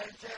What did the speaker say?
نشأ